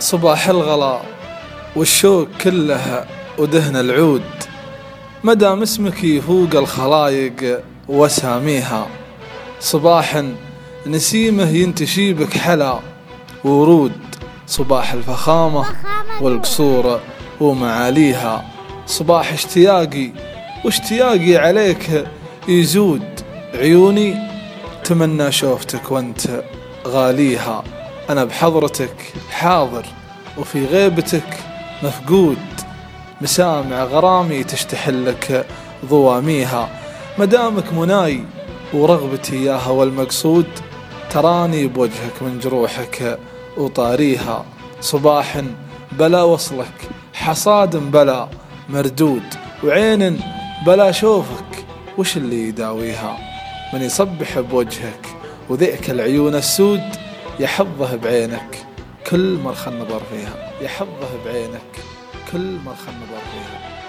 صباح الغلا والشوق كلها ودهن العود. مدام اسمك يفوق الخلايق واساميها صباح نسيمه ينتشي بك حلا ورود صباح الفخامة والقصور ومعاليها. صباح اشتياقي واشتياقي عليك يزود عيوني. تمنى شوفتك وانت غاليها. أنا بحضرتك حاضر وفي غيبتك مفقود. مسامع غرامي تشتحل لك ضواميها. مدامك مناي ورغبتي إياها والمقصود. تراني بوجهك من جروحك وطاريها. صباح بلا وصلك حصاد بلا مردود. وعين بلا شوفك وش اللي يداويها؟ من يصبح بوجهك وذئك العيون السود. يحظه بعينك كل مرخى النظر فيها. يحظه بعينك كل مرخى النظر فيها.